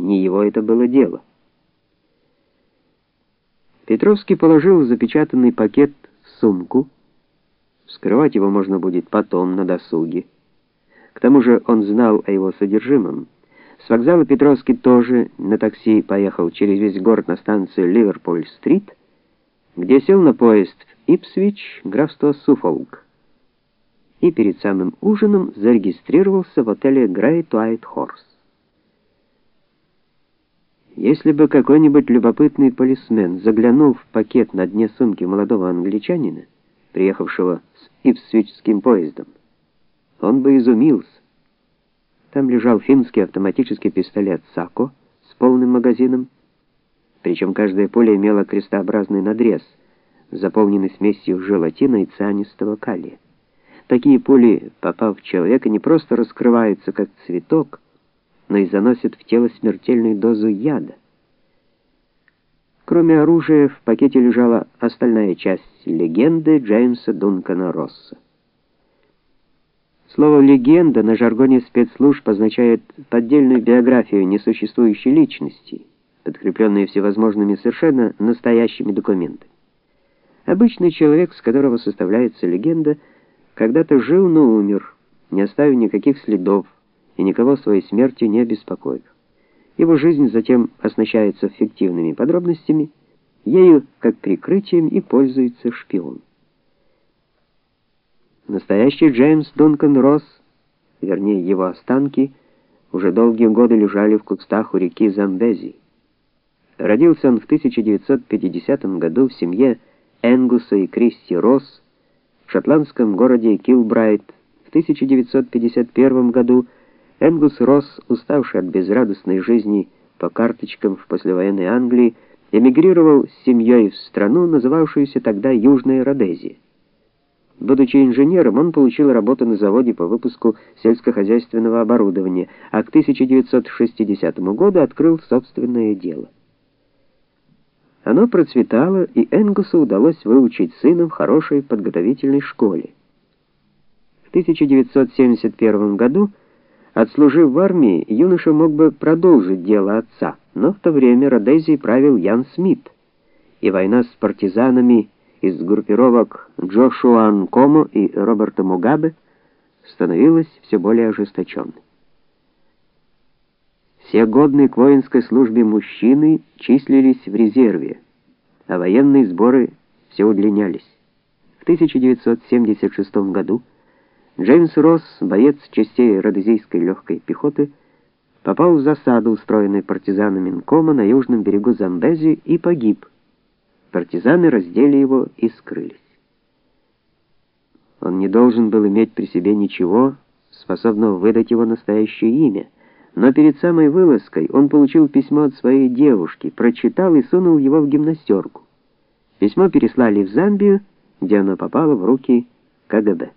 Не его это было дело. Петровский положил запечатанный пакет в сумку. Вскрывать его можно будет потом на досуге. К тому же он знал о его содержимом. С вокзала Петровский тоже на такси поехал через весь город на станцию Ливерпуль-стрит, где сел на поезд в Ипсвич, графство Суффолк. И перед самым ужином зарегистрировался в отеле Great White Horse. Если бы какой-нибудь любопытный полисмен заглянул в пакет на дне сумки молодого англичанина, приехавшего с Ипсвичским поездом, он бы изумился. Там лежал финский автоматический пистолет Сако с полным магазином, причем каждая пуля имела крестообразный надрез, заполненный смесью желатина и цианистого калия. Такие пули, попав в человека, не просто раскрываются как цветок, но и заносят в тело смертельную дозу яда. Кроме оружия, в пакете лежала остальная часть легенды Джеймса Дункана Росса. Слово «легенда» на жаргоне спецслужб означает поддельную биографию несуществующей личности, подкрепленную всевозможными совершенно настоящими документами. Обычный человек, с которого составляется легенда, когда-то жил, но умер, не оставив никаких следов и никого своей смертью не обеспокоив. Его жизнь затем оснащается фиктивными подробностями, ею как прикрытием и пользуется шпион. Настоящий Джеймс Дункан Росс, вернее его останки, уже долгие годы лежали в кустах у реки Замбези. Родился он в 1950 году в семье Энгуса и Кристи Росс в шотландском городе Килбрайт. В 1951 году Энгус Росс, уставший от безрадостной жизни по карточкам в послевоенной Англии, эмигрировал с семьей в страну, называвшуюся тогда Южная Родезия. Будучи инженером, он получил работу на заводе по выпуску сельскохозяйственного оборудования, а к 1960 году открыл собственное дело. Оно процветало, и Энгусу удалось выучить сына в хорошей подготовительной школе. В 1971 году, отслужив в армии, юноша мог бы продолжить дело отца, но в то время Родезией правил Ян Смит, и война с партизанами из группировок Джошуа Нкомо и Роберта Мугабе становилась все более ожесточенной. Все годные к воинской службе мужчины числились в резерве, а военные сборы все удлинялись. В 1976 году Джеймс Росс, боец частей родезийской легкой пехоты, попал в засаду, устроенную партизанами Нкома на южном берегу Замбези и погиб. Партизаны раздели его и скрылись. Он не должен был иметь при себе ничего, способного выдать его настоящее имя, но перед самой вылазкой он получил письмо от своей девушки, прочитал и сунул его в гимнастерку. Письмо переслали в Замбию, где оно попало в руки КГБ.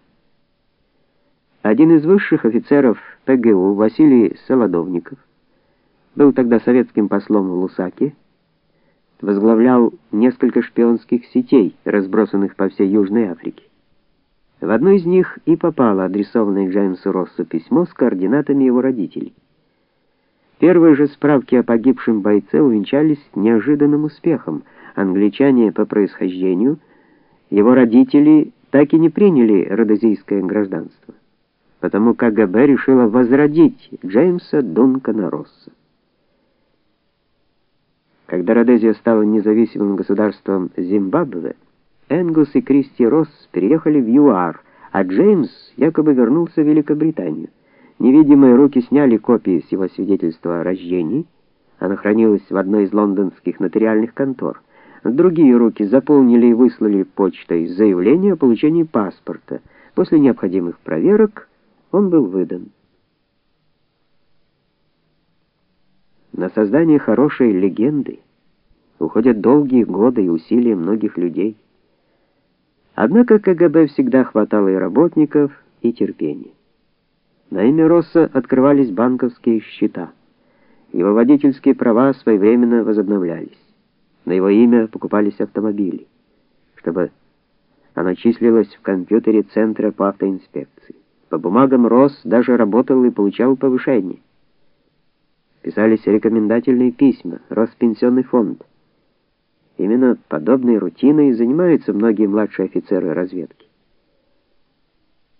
Один из высших офицеров ПГУ, Василий Солодовников, был тогда советским послом в Лусаке, возглавлял несколько шпионских сетей, разбросанных по всей Южной Африке. В одну из них и попало адресованное Джеймсу Россу письмо с координатами его родителей. Первые же справки о погибшем бойце увенчались неожиданным успехом. Англичане по происхождению, его родители так и не приняли родозийское гражданство. Потому КГБ решило возродить Джеймса Дункана Росса. Когда Родезия стала независимым государством Зимбабве, Энгус и Кристи Росс переехали в ЮАР, а Джеймс якобы вернулся в Великобританию. Невидимые руки сняли копии с его свидетельства о рождении. Оно хранилось в одной из лондонских нотариальных контор. Другие руки заполнили и выслали почтой заявление о получении паспорта. После необходимых проверок он был выдан. На создание хорошей легенды уходят долгие годы и усилия многих людей. Однако КГБ всегда хватало и работников, и терпения. На имя Росса открывались банковские счета. Его водительские права своевременно возобновлялись. На его имя покупались автомобили, чтобы оно числилось в компьютере Центра по автоинспекции. По бумагам Росс даже работал и получал повышение. Писались рекомендательные письма, Роспенсионный фонд. Именно подобной рутиной занимаются многие младшие офицеры разведки.